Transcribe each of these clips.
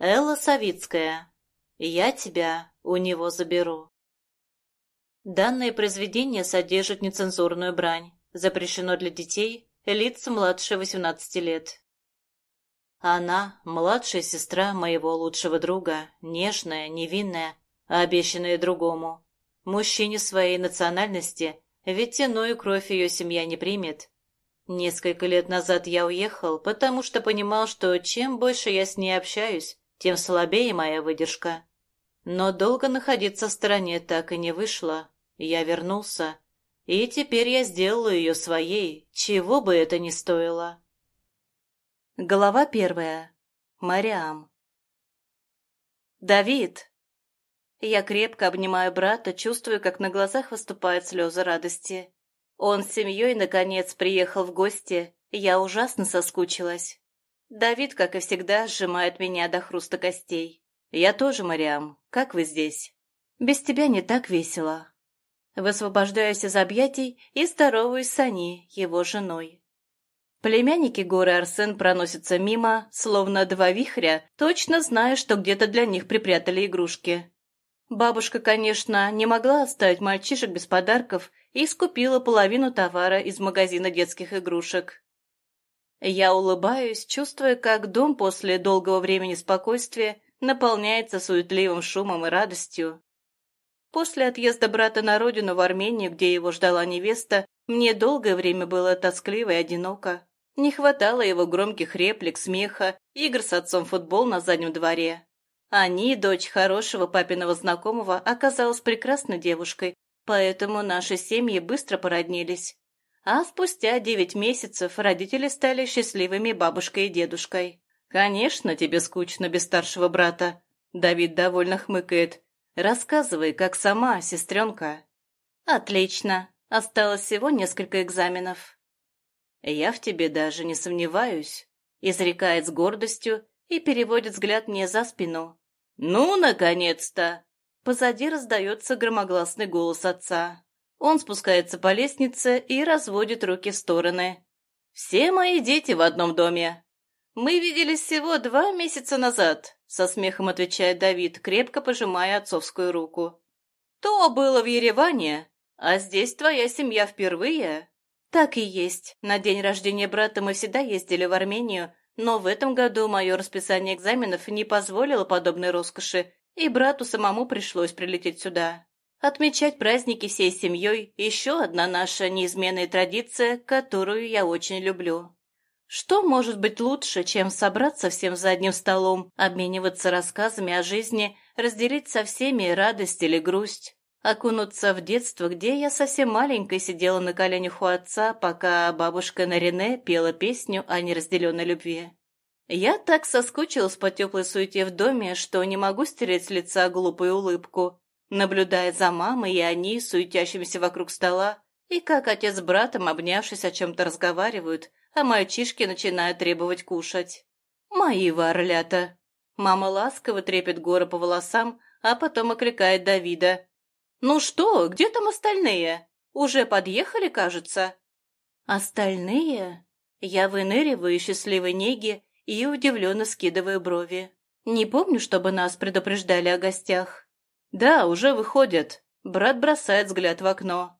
Элла Савицкая. Я тебя у него заберу. Данное произведение содержит нецензурную брань. Запрещено для детей, лиц младше 18 лет. Она, младшая сестра моего лучшего друга, нежная, невинная, обещанная другому. Мужчине своей национальности, ведь иную кровь ее семья не примет. Несколько лет назад я уехал, потому что понимал, что чем больше я с ней общаюсь, тем слабее моя выдержка. Но долго находиться в стороне так и не вышло. Я вернулся, и теперь я сделаю ее своей, чего бы это ни стоило. Глава первая. Мариам. «Давид!» Я крепко обнимаю брата, чувствую, как на глазах выступают слезы радости. Он с семьей, наконец, приехал в гости, я ужасно соскучилась. Давид, как и всегда, сжимает меня до хруста костей. «Я тоже, Мариам. Как вы здесь?» «Без тебя не так весело». Высвобождаюсь из объятий и здороваюсь с Ани, его женой. Племянники горы Арсен проносятся мимо, словно два вихря, точно зная, что где-то для них припрятали игрушки. Бабушка, конечно, не могла оставить мальчишек без подарков и скупила половину товара из магазина детских игрушек. Я улыбаюсь, чувствуя, как дом после долгого времени спокойствия наполняется суетливым шумом и радостью. После отъезда брата на родину в Армению, где его ждала невеста, мне долгое время было тоскливо и одиноко. Не хватало его громких реплик, смеха, игр с отцом футбол на заднем дворе. Ани, дочь хорошего папиного знакомого, оказалась прекрасной девушкой, поэтому наши семьи быстро породнились. А спустя девять месяцев родители стали счастливыми бабушкой и дедушкой. «Конечно, тебе скучно без старшего брата», — Давид довольно хмыкает. «Рассказывай, как сама, сестренка». «Отлично. Осталось всего несколько экзаменов». «Я в тебе даже не сомневаюсь», — изрекает с гордостью и переводит взгляд мне за спину. «Ну, наконец-то!» Позади раздается громогласный голос отца. Он спускается по лестнице и разводит руки в стороны. «Все мои дети в одном доме!» «Мы виделись всего два месяца назад», — со смехом отвечает Давид, крепко пожимая отцовскую руку. «То было в Ереване, а здесь твоя семья впервые?» «Так и есть. На день рождения брата мы всегда ездили в Армению, но в этом году мое расписание экзаменов не позволило подобной роскоши, и брату самому пришлось прилететь сюда. Отмечать праздники всей семьей – еще одна наша неизменная традиция, которую я очень люблю. Что может быть лучше, чем собраться всем за одним столом, обмениваться рассказами о жизни, разделить со всеми радость или грусть? окунуться в детство, где я совсем маленькой сидела на коленях у отца, пока бабушка Нарине пела песню о неразделенной любви. Я так соскучилась по теплой суете в доме, что не могу стереть с лица глупую улыбку, наблюдая за мамой и они, суетящимися вокруг стола, и как отец с братом, обнявшись, о чем-то разговаривают, а мальчишки начинают требовать кушать. «Мои ворлята!» Мама ласково трепет горы по волосам, а потом окликает Давида. «Ну что, где там остальные? Уже подъехали, кажется?» «Остальные?» Я выныриваю счастливой неги и удивленно скидываю брови. Не помню, чтобы нас предупреждали о гостях. «Да, уже выходят». Брат бросает взгляд в окно.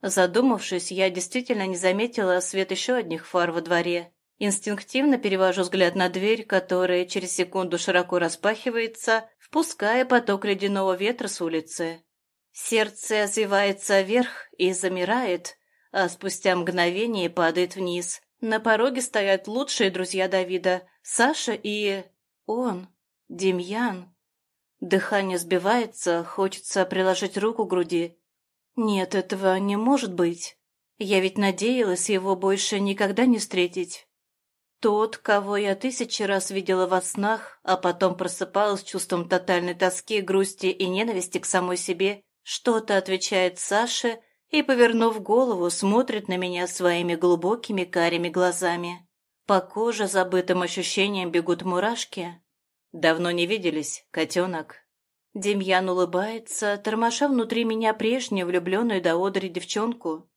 Задумавшись, я действительно не заметила свет еще одних фар во дворе. Инстинктивно перевожу взгляд на дверь, которая через секунду широко распахивается, впуская поток ледяного ветра с улицы. Сердце озывается вверх и замирает, а спустя мгновение падает вниз. На пороге стоят лучшие друзья Давида, Саша и... он, Демьян. Дыхание сбивается, хочется приложить руку к груди. Нет, этого не может быть. Я ведь надеялась его больше никогда не встретить. Тот, кого я тысячи раз видела во снах, а потом просыпалась с чувством тотальной тоски, грусти и ненависти к самой себе, что-то отвечает Саше и, повернув голову, смотрит на меня своими глубокими карими глазами. По коже забытым ощущением бегут мурашки. Давно не виделись, котенок. Демьян улыбается, тормоша внутри меня прежнюю влюбленную до одри девчонку.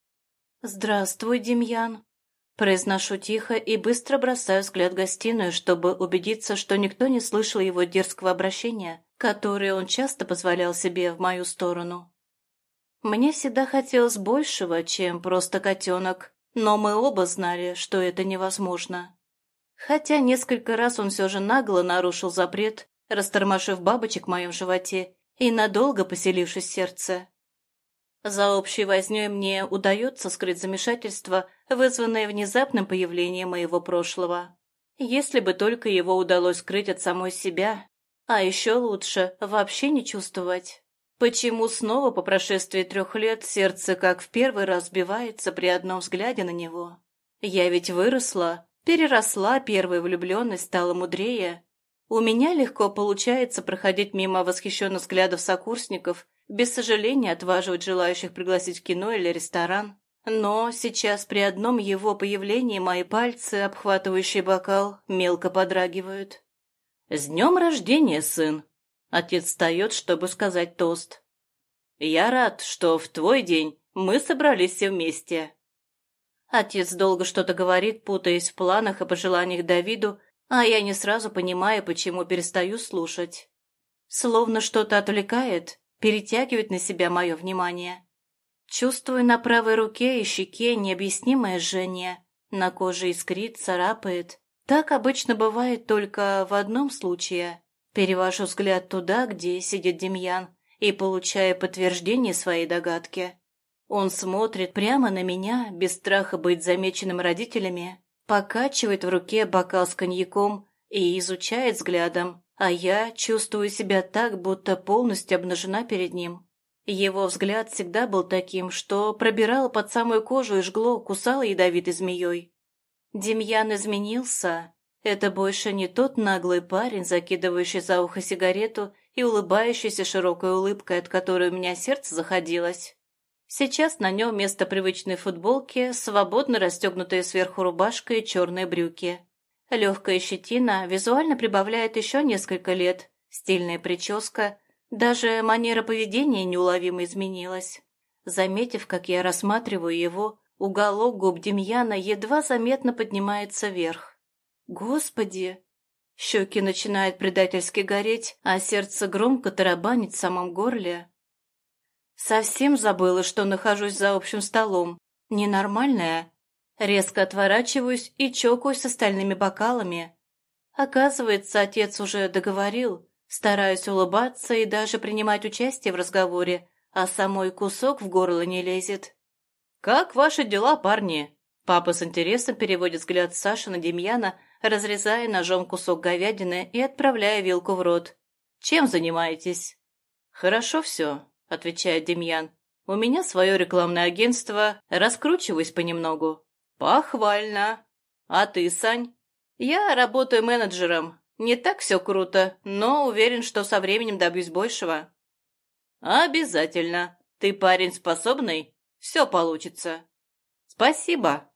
«Здравствуй, Демьян!» Произношу тихо и быстро бросаю взгляд в гостиную, чтобы убедиться, что никто не слышал его дерзкого обращения, которое он часто позволял себе в мою сторону. Мне всегда хотелось большего, чем просто котенок, но мы оба знали, что это невозможно. Хотя несколько раз он все же нагло нарушил запрет, растормошив бабочек в моем животе и надолго поселившись в сердце. За общей вознёй мне удается скрыть замешательство, вызванное внезапным появлением моего прошлого. Если бы только его удалось скрыть от самой себя, а еще лучше вообще не чувствовать. Почему снова по прошествии трех лет сердце как в первый раз сбивается при одном взгляде на него? Я ведь выросла, переросла первой влюбленность, стала мудрее. У меня легко получается проходить мимо восхищенных взглядов сокурсников без сожаления отваживать желающих пригласить в кино или ресторан. Но сейчас при одном его появлении мои пальцы, обхватывающие бокал, мелко подрагивают. «С днем рождения, сын!» Отец встает, чтобы сказать тост. «Я рад, что в твой день мы собрались все вместе». Отец долго что-то говорит, путаясь в планах и пожеланиях Давиду, а я не сразу понимаю, почему перестаю слушать. Словно что-то отвлекает, перетягивает на себя мое внимание. Чувствую на правой руке и щеке необъяснимое жжение. На коже искрит, царапает. Так обычно бывает только в одном случае. Перевожу взгляд туда, где сидит Демьян, и получаю подтверждение своей догадки. Он смотрит прямо на меня, без страха быть замеченным родителями, покачивает в руке бокал с коньяком и изучает взглядом, а я чувствую себя так, будто полностью обнажена перед ним. Его взгляд всегда был таким, что пробирал под самую кожу и жгло, кусало ядовитой змеей. Демьян изменился. Это больше не тот наглый парень, закидывающий за ухо сигарету и улыбающийся широкой улыбкой, от которой у меня сердце заходилось. Сейчас на нем вместо привычной футболки свободно расстегнутая сверху рубашка и черные брюки. Легкая щетина визуально прибавляет еще несколько лет, стильная прическа, даже манера поведения неуловимо изменилась. Заметив, как я рассматриваю его, уголок губ Демьяна едва заметно поднимается вверх. «Господи!» Щеки начинают предательски гореть, а сердце громко тарабанит в самом горле. Совсем забыла, что нахожусь за общим столом. Ненормальная. Резко отворачиваюсь и чокаюсь с остальными бокалами. Оказывается, отец уже договорил. Стараюсь улыбаться и даже принимать участие в разговоре, а самой кусок в горло не лезет. «Как ваши дела, парни?» Папа с интересом переводит взгляд Саши на Демьяна, разрезая ножом кусок говядины и отправляя вилку в рот. «Чем занимаетесь?» «Хорошо все», — отвечает Демьян. «У меня свое рекламное агентство, раскручиваюсь понемногу. «Похвально. А ты, Сань?» «Я работаю менеджером. Не так все круто, но уверен, что со временем добьюсь большего». «Обязательно. Ты парень способный? Все получится». «Спасибо».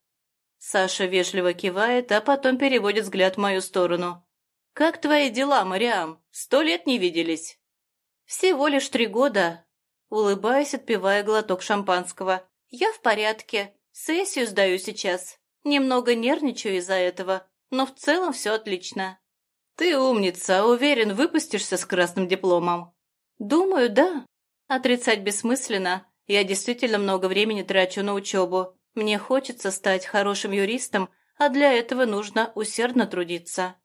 Саша вежливо кивает, а потом переводит взгляд в мою сторону. «Как твои дела, Мариам? Сто лет не виделись». «Всего лишь три года», улыбаясь, отпивая глоток шампанского. «Я в порядке. Сессию сдаю сейчас. Немного нервничаю из-за этого, но в целом все отлично. Ты умница, уверен, выпустишься с красным дипломом. Думаю, да. Отрицать бессмысленно. Я действительно много времени трачу на учебу. Мне хочется стать хорошим юристом, а для этого нужно усердно трудиться.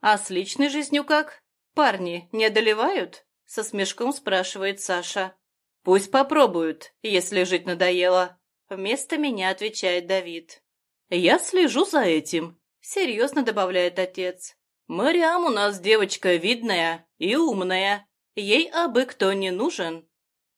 А с личной жизнью как? Парни не одолевают? Со смешком спрашивает Саша. Пусть попробуют, если жить надоело. Вместо меня отвечает Давид. «Я слежу за этим», — серьезно добавляет отец. «Мариам у нас девочка видная и умная. Ей абы кто не нужен».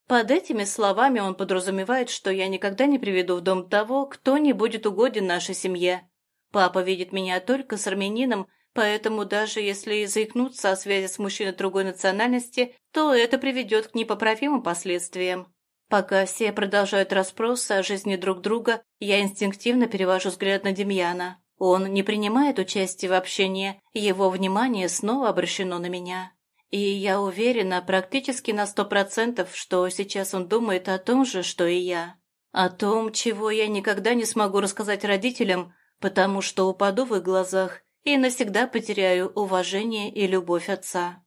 Под этими словами он подразумевает, что я никогда не приведу в дом того, кто не будет угоден нашей семье. Папа видит меня только с армянином, поэтому даже если заикнуться о связи с мужчиной другой национальности, то это приведет к непоправимым последствиям. Пока все продолжают расспросы о жизни друг друга, я инстинктивно перевожу взгляд на Демьяна. Он не принимает участия в общении, его внимание снова обращено на меня. И я уверена практически на сто процентов, что сейчас он думает о том же, что и я. О том, чего я никогда не смогу рассказать родителям, потому что упаду в их глазах и навсегда потеряю уважение и любовь отца.